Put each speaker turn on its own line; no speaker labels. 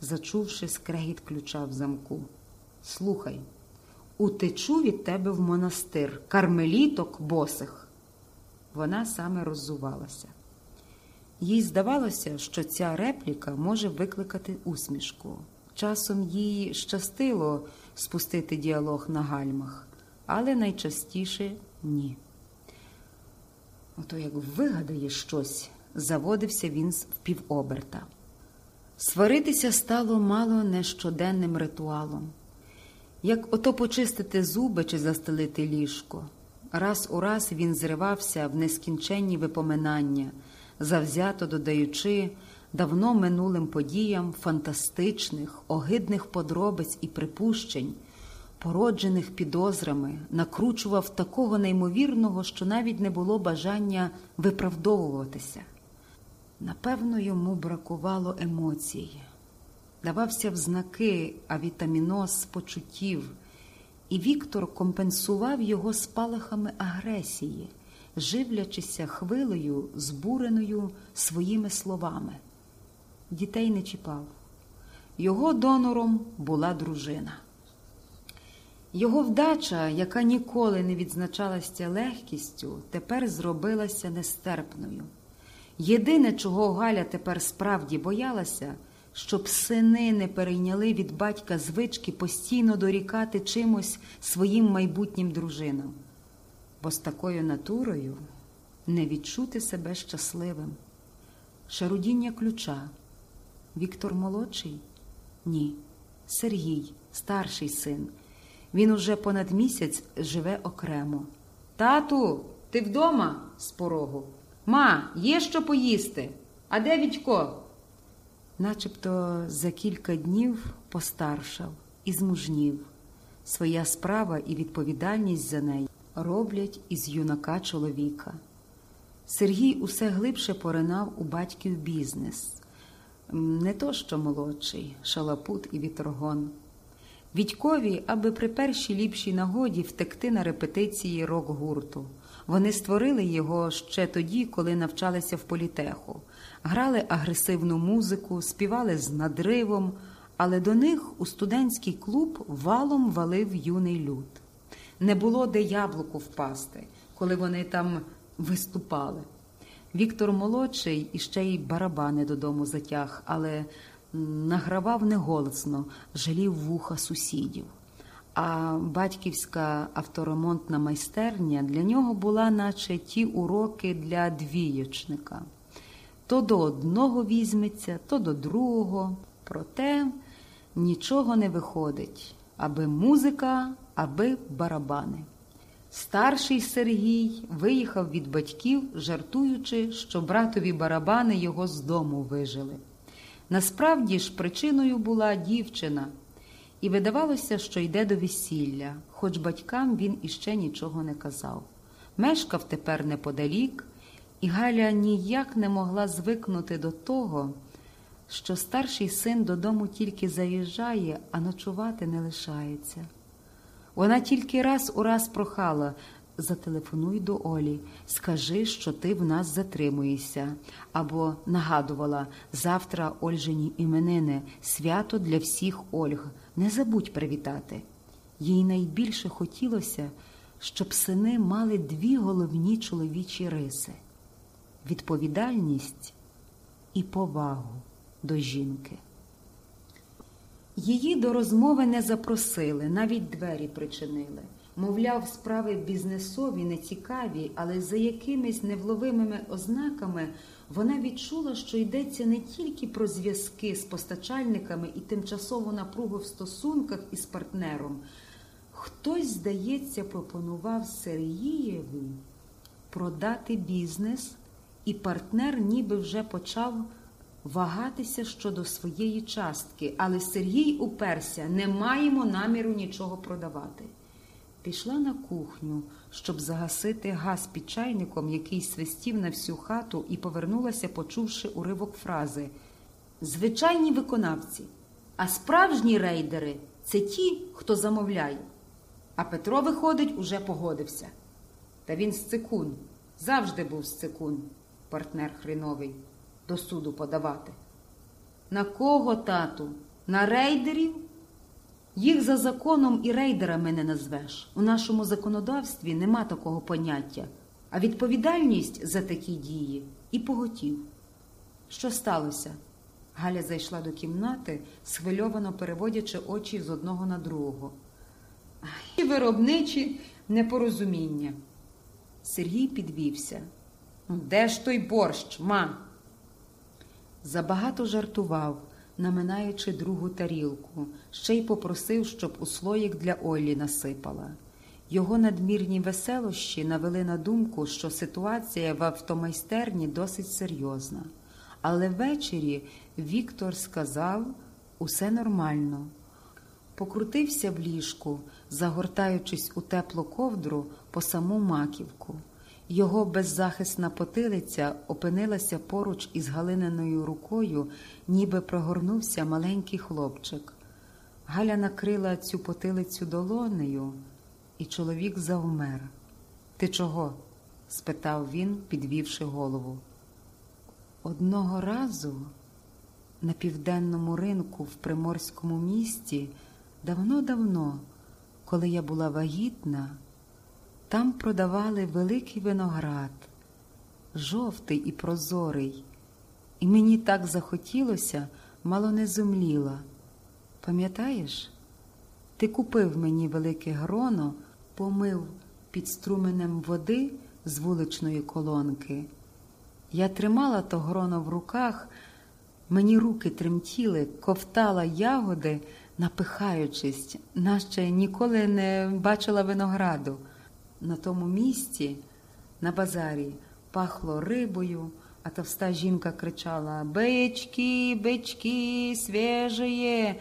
зачувши скрегіт ключа в замку. Слухай, утечу від тебе в монастир, кармеліток босих. Вона саме роззувалася. Їй здавалося, що ця репліка може викликати усмішку. Часом їй щастило спустити діалог на гальмах, але найчастіше ні. Ото як вигадає щось, заводився він в півоберта. Сваритися стало мало не щоденним ритуалом. Як ото почистити зуби чи застелити ліжко. Раз у раз він зривався в нескінченні випоминання, завзято додаючи давно минулим подіям фантастичних, огидних подробиць і припущень, породжених підозрами, накручував такого неймовірного, що навіть не було бажання виправдовуватися. Напевно, йому бракувало емоцій, давався в знаки авітаміноз почуттів, і Віктор компенсував його спалахами агресії, живлячися хвилею, збуреною своїми словами. Дітей не чіпав. Його донором була дружина. Його вдача, яка ніколи не відзначалася легкістю, тепер зробилася нестерпною. Єдине, чого Галя тепер справді боялася, щоб сини не перейняли від батька звички постійно дорікати чимось своїм майбутнім дружинам, бо з такою натурою не відчути себе щасливим. Шарудіння ключа. Віктор молодший? Ні. Сергій, старший син. Він уже понад місяць живе окремо. Тату, ти вдома? з порогу. Ма, є що поїсти? А де Вітько? Начебто за кілька днів постаршав і змужнів. Своя справа і відповідальність за неї роблять із юнака чоловіка. Сергій усе глибше поринав у батьків бізнес. Не то що молодший, шалапут і віторгон. Відькові, аби при першій ліпшій нагоді втекти на репетиції рок-гурту. Вони створили його ще тоді, коли навчалися в політеху, грали агресивну музику, співали з надривом, але до них у студентський клуб валом валив юний люд. Не було де яблуку впасти, коли вони там виступали. Віктор молодший і ще й барабани додому затяг, але награвав неголосно, жалів вуха сусідів. А батьківська авторемонтна майстерня для нього була, наче ті уроки для двієчника. То до одного візьметься, то до другого. Проте нічого не виходить, аби музика, аби барабани. Старший Сергій виїхав від батьків, жартуючи, що братові барабани його з дому вижили. Насправді ж причиною була дівчина, і видавалося, що йде до весілля, хоч батькам він іще нічого не казав. Мешкав тепер неподалік, і Галя ніяк не могла звикнути до того, що старший син додому тільки заїжджає, а ночувати не лишається. Вона тільки раз у раз прохала зателефонуй до Олі, скажи, що ти в нас затримуєшся, або нагадувала завтра Ольжені іменини, свято для всіх Ольг. Не забудь привітати. Їй найбільше хотілося, щоб сини мали дві головні чоловічі риси відповідальність і повагу до жінки. Її до розмови не запросили, навіть двері причинили. Мовляв, справи бізнесові нецікаві, але за якимись невловимими ознаками вона відчула, що йдеться не тільки про зв'язки з постачальниками і тимчасову напругу в стосунках із партнером. Хтось, здається, пропонував Сергієві продати бізнес, і партнер ніби вже почав вагатися щодо своєї частки, але Сергій уперся, не маємо наміру нічого продавати. Пішла на кухню, щоб загасити газ під чайником, який свистів на всю хату, і повернулася, почувши уривок фрази Звичайні виконавці, а справжні рейдери це ті, хто замовляє. А Петро, виходить, уже погодився. Та він сцикун, завжди був сцикун, партнер хреновий, до суду подавати. На кого, тату? На рейдерів? Їх за законом і рейдерами не назвеш. У нашому законодавстві нема такого поняття, а відповідальність за такі дії і поготів. Що сталося? Галя зайшла до кімнати, схвильовано переводячи очі з одного на другого. І виробничі непорозуміння. Сергій підвівся. Де ж той борщ, ма? Забагато жартував, наминаючи другу тарілку, ще й попросив, щоб у слоїк для Олі насипала. Його надмірні веселощі навели на думку, що ситуація в автомайстерні досить серйозна. Але ввечері Віктор сказав усе нормально. Покрутився в ліжку, загортаючись у теплу ковдру по саму маківку. Його беззахисна потилиця опинилася поруч із галиненою рукою, ніби прогорнувся маленький хлопчик. Галя накрила цю потилицю долонею, і чоловік завмер. Ти чого? спитав він, підвівши голову. Одного разу на південному ринку в приморському місті давно-давно, коли я була вагітна, там продавали великий виноград, жовтий і прозорий, і мені так захотілося, мало не зумліла. Пам'ятаєш? Ти купив мені велике гроно, помив під струменем води з вуличної колонки. Я тримала то гроно в руках, мені руки тремтіли, ковтала ягоди, напихаючись, наче ніколи не бачила винограду. На тому місці, на базарі, пахло рибою, а товста жінка кричала Бички, бички, свіжеє,